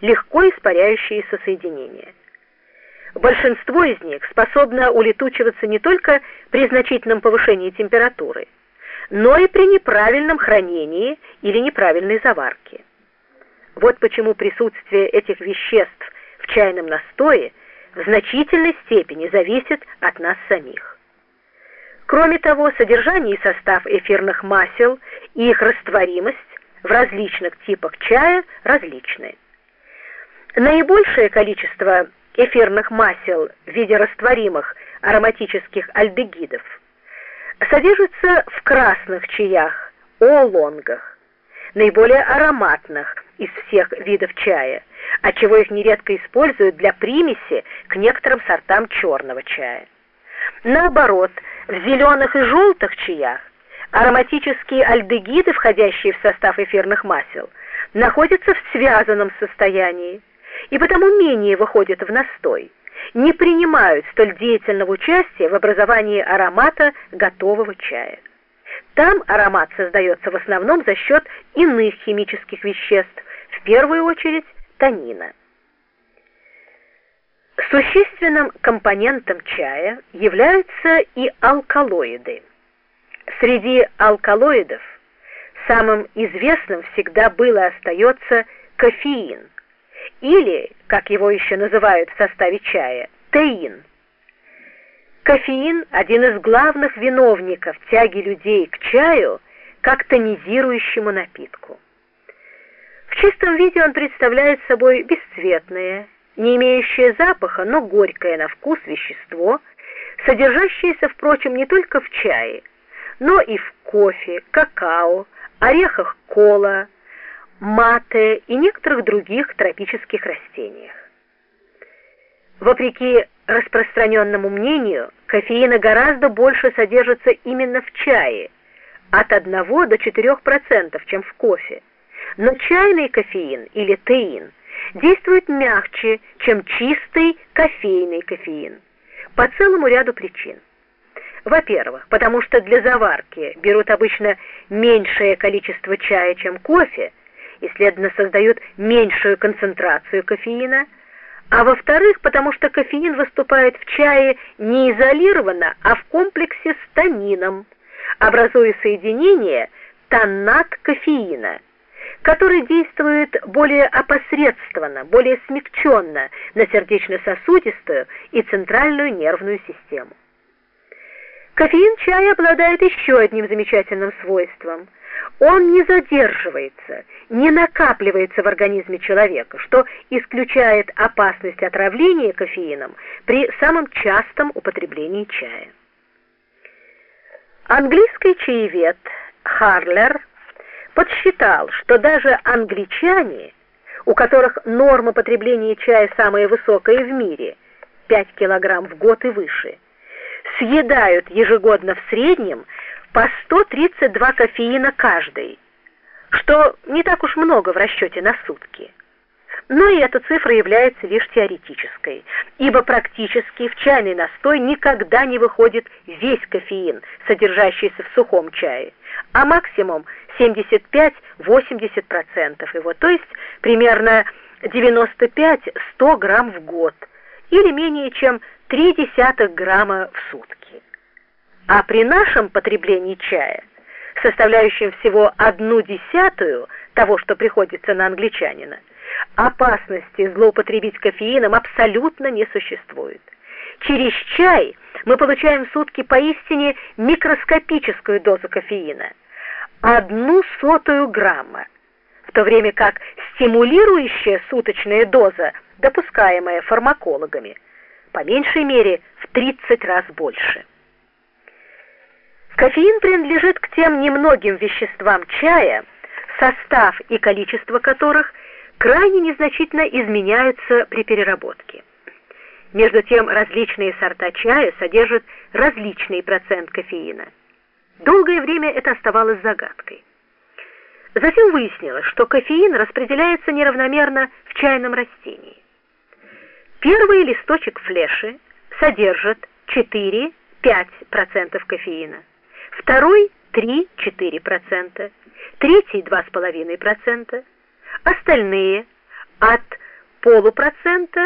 легко испаряющиеся соединения. Большинство из них способно улетучиваться не только при значительном повышении температуры, но и при неправильном хранении или неправильной заварке. Вот почему присутствие этих веществ в чайном настое в значительной степени зависит от нас самих. Кроме того, содержание и состав эфирных масел и их растворимость в различных типах чая различны. Наибольшее количество эфирных масел в виде растворимых ароматических альдегидов содержится в красных чаях, оолонгах, наиболее ароматных из всех видов чая, отчего их нередко используют для примеси к некоторым сортам черного чая. Наоборот, в зеленых и желтых чаях ароматические альдегиды, входящие в состав эфирных масел, находятся в связанном состоянии и потому менее выходят в настой, не принимают столь деятельного участия в образовании аромата готового чая. Там аромат создается в основном за счет иных химических веществ, в первую очередь танина. Существенным компонентом чая являются и алкалоиды. Среди алкалоидов самым известным всегда было остается кофеин, или, как его еще называют в составе чая, теин. Кофеин – один из главных виновников тяги людей к чаю как тонизирующему напитку. В чистом виде он представляет собой бесцветное, не имеющее запаха, но горькое на вкус вещество, содержащееся, впрочем, не только в чае, но и в кофе, какао, орехах кола, мате и некоторых других тропических растениях. Вопреки распространенному мнению, кофеина гораздо больше содержится именно в чае, от 1 до 4%, чем в кофе. Но чайный кофеин или теин действует мягче, чем чистый кофейный кофеин, по целому ряду причин. Во-первых, потому что для заварки берут обычно меньшее количество чая, чем кофе, и, следовательно, создают меньшую концентрацию кофеина, а во-вторых, потому что кофеин выступает в чае не изолированно, а в комплексе с танином, образуя соединение таннат кофеина, который действует более опосредственно, более смягченно на сердечно-сосудистую и центральную нервную систему. Кофеин чая обладает еще одним замечательным свойством – он не задерживается, не накапливается в организме человека, что исключает опасность отравления кофеином при самом частом употреблении чая. Английский чаевед Харлер подсчитал, что даже англичане, у которых норма потребления чая самая высокая в мире, 5 килограмм в год и выше, съедают ежегодно в среднем по 132 кофеина каждый, что не так уж много в расчете на сутки. Но и эта цифра является лишь теоретической, ибо практически в чайный настой никогда не выходит весь кофеин, содержащийся в сухом чае, а максимум 75-80% его, то есть примерно 95-100 грамм в год, или менее чем 0,3 грамма в сутки. А при нашем потреблении чая, составляющем всего одну десятую того, что приходится на англичанина, опасности злоупотребить кофеином абсолютно не существует. Через чай мы получаем в сутки поистине микроскопическую дозу кофеина, одну сотую грамма, в то время как стимулирующая суточная доза, допускаемая фармакологами, по меньшей мере в 30 раз больше. Кофеин принадлежит к тем немногим веществам чая, состав и количество которых крайне незначительно изменяются при переработке. Между тем, различные сорта чая содержат различный процент кофеина. Долгое время это оставалось загадкой. Затем выяснилось, что кофеин распределяется неравномерно в чайном растении. Первый листочек флеши содержит 4-5% кофеина второй 3-4%, третий 2,5%, остальные от полупроцента